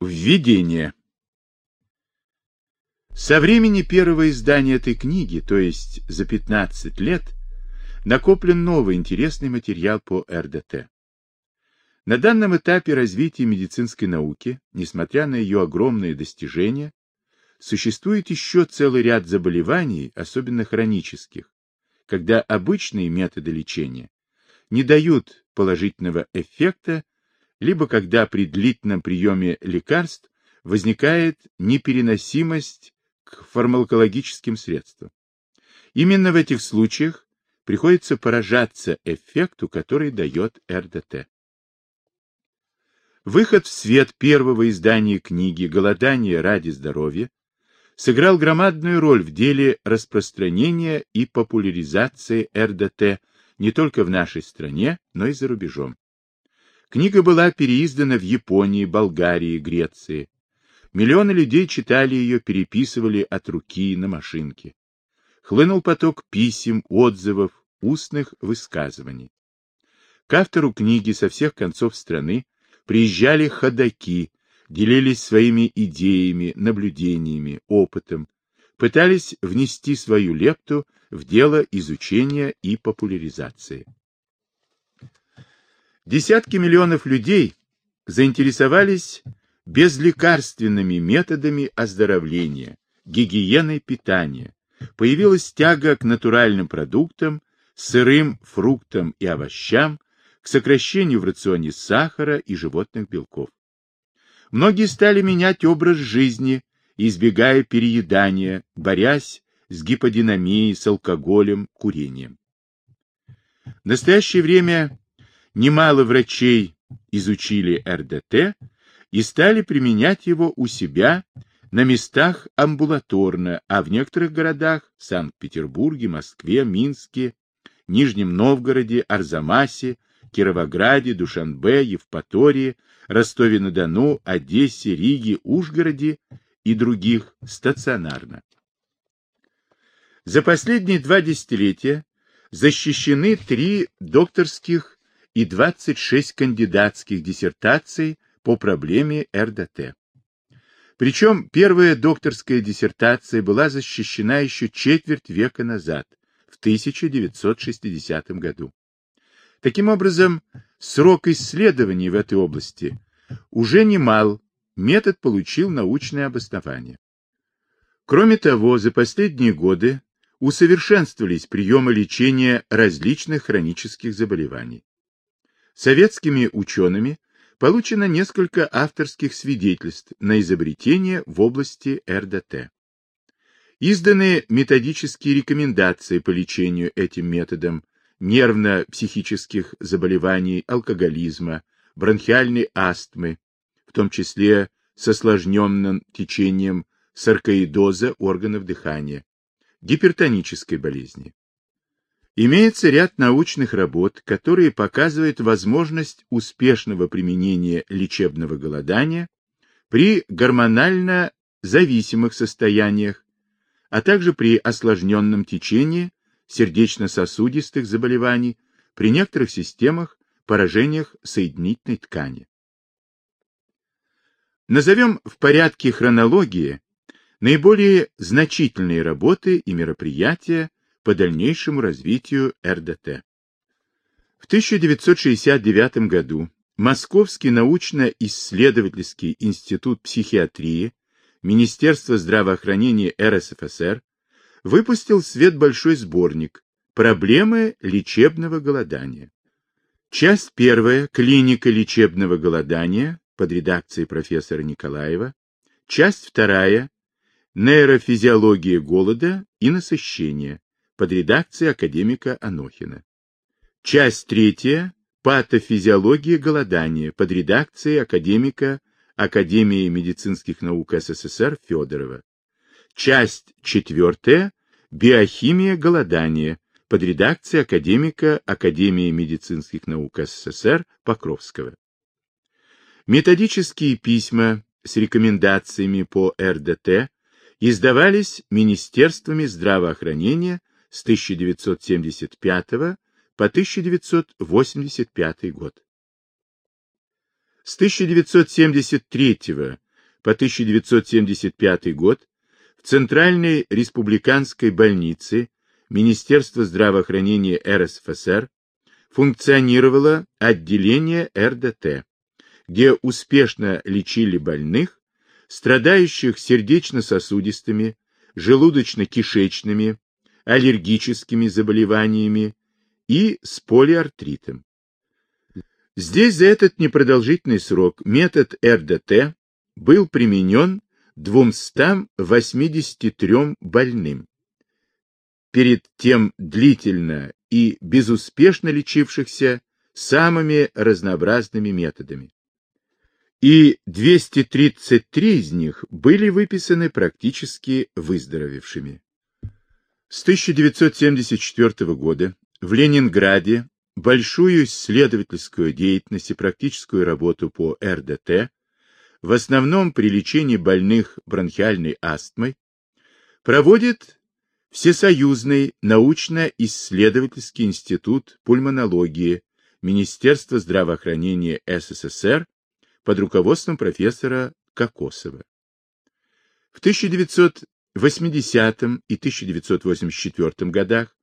Введение. Со времени первого издания этой книги, то есть за 15 лет, накоплен новый интересный материал по РДТ. На данном этапе развития медицинской науки, несмотря на ее огромные достижения, существует еще целый ряд заболеваний, особенно хронических, когда обычные методы лечения не дают положительного эффекта, либо когда при длительном приеме лекарств возникает непереносимость к фармакологическим средствам. Именно в этих случаях приходится поражаться эффекту, который дает РДТ. Выход в свет первого издания книги «Голодание ради здоровья» сыграл громадную роль в деле распространения и популяризации РДТ не только в нашей стране, но и за рубежом. Книга была переиздана в Японии, Болгарии, Греции. Миллионы людей читали ее, переписывали от руки на машинке. Хлынул поток писем, отзывов, устных высказываний. К автору книги со всех концов страны приезжали ходаки, делились своими идеями, наблюдениями, опытом, пытались внести свою лепту в дело изучения и популяризации. Десятки миллионов людей заинтересовались безлекарственными методами оздоровления, гигиеной питания. Появилась тяга к натуральным продуктам, сырым фруктам и овощам, к сокращению в рационе сахара и животных белков. Многие стали менять образ жизни, избегая переедания, борясь с гиподинамией, с алкоголем, курением. В настоящее время немало врачей изучили РДТ и стали применять его у себя на местах амбулаторно, а в некоторых городах – Санкт-Петербурге, Москве, Минске, Нижнем Новгороде, Арзамасе, Кировограде, Душанбе, Евпатории, Ростове-на-Дону, Одессе, Риге, Ужгороде и других стационарно. За последние два десятилетия защищены три докторских и 26 кандидатских диссертаций по проблеме РДТ. Причем первая докторская диссертация была защищена еще четверть века назад, в 1960 году. Таким образом, срок исследований в этой области уже немал, метод получил научное обоснование. Кроме того, за последние годы усовершенствовались приемы лечения различных хронических заболеваний. Советскими учеными получено несколько авторских свидетельств на изобретение в области РДТ. Изданы методические рекомендации по лечению этим методом нервно-психических заболеваний, алкоголизма, бронхиальной астмы, в том числе с осложненным течением саркоидоза органов дыхания, гипертонической болезни. Имеется ряд научных работ, которые показывают возможность успешного применения лечебного голодания при гормонально зависимых состояниях, а также при осложненном течении сердечно-сосудистых заболеваний, при некоторых системах поражениях соединительной ткани. Назовем в порядке хронологии наиболее значительные работы и мероприятия, по дальнейшему развитию РДТ. В 1969 году Московский научно-исследовательский институт психиатрии Министерства здравоохранения РСФСР выпустил в свет большой сборник «Проблемы лечебного голодания». Часть первая «Клиника лечебного голодания» под редакцией профессора Николаева, часть вторая «Нейрофизиология голода и насыщения» под редакцией академика Анохина. Часть третья «Патофизиология голодания» под редакцией академика Академии медицинских наук СССР Федорова. Часть четвертая «Биохимия голодания» под редакцией академика Академии медицинских наук СССР Покровского. Методические письма с рекомендациями по РДТ издавались Министерствами здравоохранения с 1975 по 1985 год. С 1973 по 1975 год в Центральной республиканской больнице Министерства здравоохранения РСФСР функционировало отделение РДТ, где успешно лечили больных, страдающих сердечно-сосудистыми, желудочно-кишечными, аллергическими заболеваниями и с полиартритом. Здесь за этот непродолжительный срок метод РДТ был применен 283 больным, перед тем длительно и безуспешно лечившихся самыми разнообразными методами. И 233 из них были выписаны практически выздоровевшими. С 1974 года в Ленинграде большую исследовательскую деятельность и практическую работу по РДТ, в основном при лечении больных бронхиальной астмой, проводит Всесоюзный научно-исследовательский институт пульмонологии Министерства здравоохранения СССР под руководством профессора Кокосова. В 1980 и 1984 годах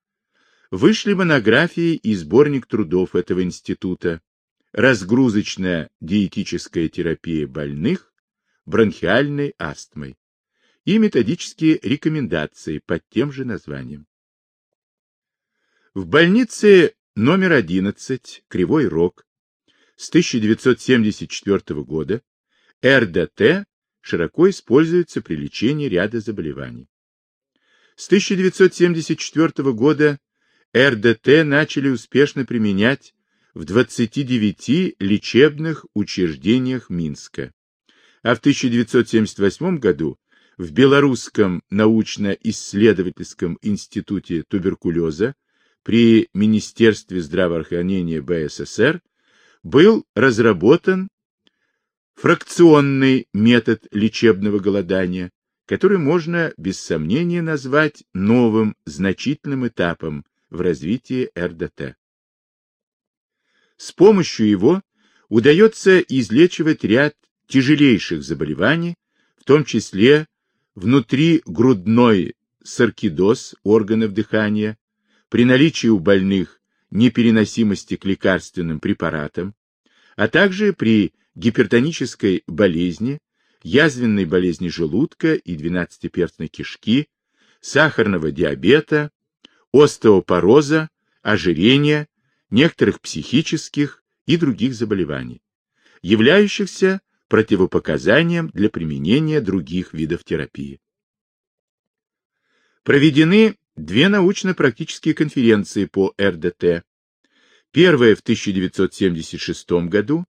вышли монографии и сборник трудов этого института «Разгрузочная диетическая терапия больных бронхиальной астмой» и методические рекомендации под тем же названием. В больнице номер 11 Кривой Рог с 1974 года РДТ широко используется при лечении ряда заболеваний. С 1974 года РДТ начали успешно применять в 29 лечебных учреждениях Минска, а в 1978 году в Белорусском научно-исследовательском институте туберкулеза при Министерстве здравоохранения БССР был разработан фракционный метод лечебного голодания, который можно без сомнения назвать новым значительным этапом в развитии РДТ. С помощью его удается излечивать ряд тяжелейших заболеваний, в том числе внутригрудной саркидоз органов дыхания, при наличии у больных непереносимости к лекарственным препаратам, а также при гипертонической болезни, язвенной болезни желудка и двенадцатиперстной кишки, сахарного диабета, остеопороза, ожирения, некоторых психических и других заболеваний, являющихся противопоказанием для применения других видов терапии. Проведены две научно-практические конференции по РДТ. Первая в 1976 году,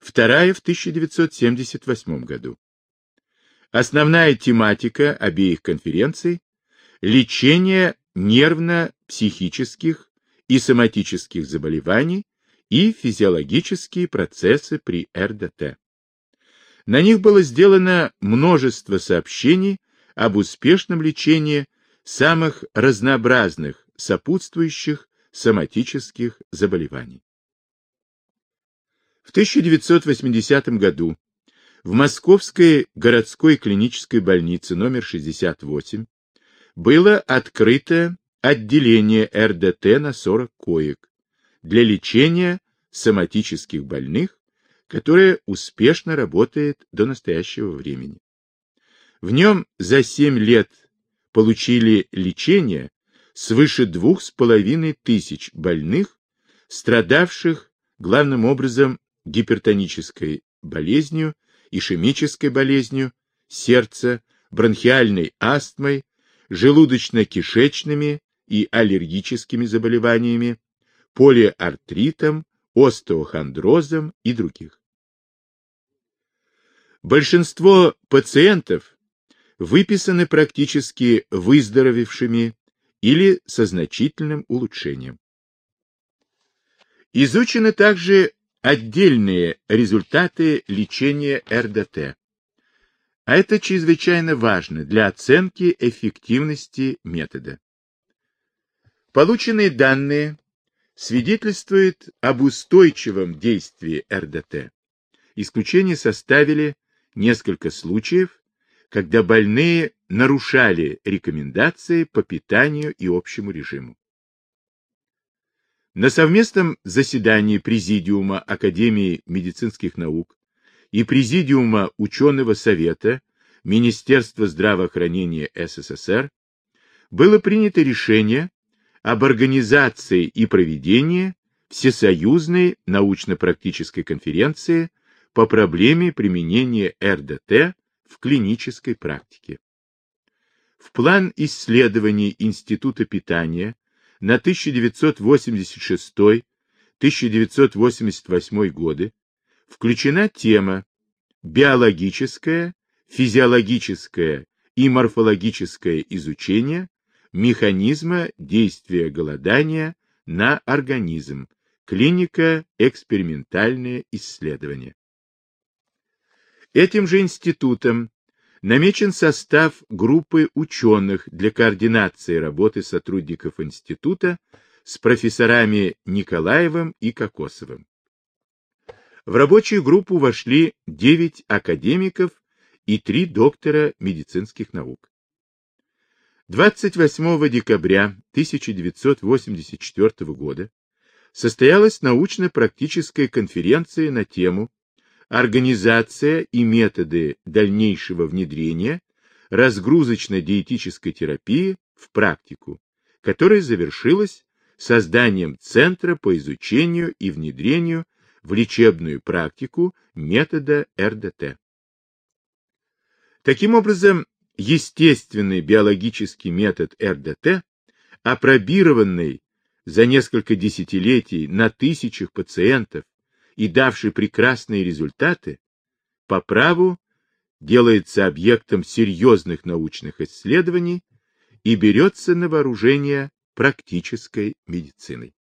вторая в 1978 году. Основная тематика обеих конференций – лечение нервно-психических и соматических заболеваний и физиологические процессы при РДТ. На них было сделано множество сообщений об успешном лечении самых разнообразных сопутствующих соматических заболеваний. В 1980 году в Московской городской клинической больнице номер 68 было открыто отделение РДТ на 40 коек для лечения соматических больных, которое успешно работает до настоящего времени. В нем за 7 лет получили лечение свыше двух с половиной тысяч больных, страдавших главным образом гипертонической болезнью, ишемической болезнью сердца, бронхиальной астмой, желудочно-кишечными и аллергическими заболеваниями, полиартритом, остеохондрозом и других. Большинство пациентов выписаны практически выздоровевшими или со значительным улучшением. Изучены также отдельные результаты лечения РДТ. А это чрезвычайно важно для оценки эффективности метода. Полученные данные свидетельствуют об устойчивом действии РДТ. Исключение составили несколько случаев, когда больные нарушали рекомендации по питанию и общему режиму. На совместном заседании Президиума Академии медицинских наук и Президиума Ученого Совета Министерства здравоохранения СССР было принято решение об организации и проведении Всесоюзной научно-практической конференции по проблеме применения РДТ в клинической практике. В план исследований Института питания на 1986-1988 годы включена тема «Биологическое, физиологическое и морфологическое изучение механизма действия голодания на организм, клиника экспериментальные исследования». Этим же институтом намечен состав группы ученых для координации работы сотрудников института с профессорами Николаевым и Кокосовым. В рабочую группу вошли 9 академиков и 3 доктора медицинских наук. 28 декабря 1984 года состоялась научно-практическая конференция на тему организация и методы дальнейшего внедрения разгрузочно-диетической терапии в практику, которая завершилась созданием Центра по изучению и внедрению в лечебную практику метода РДТ. Таким образом, естественный биологический метод РДТ, апробированный за несколько десятилетий на тысячах пациентов и давший прекрасные результаты, по праву делается объектом серьезных научных исследований и берется на вооружение практической медициной.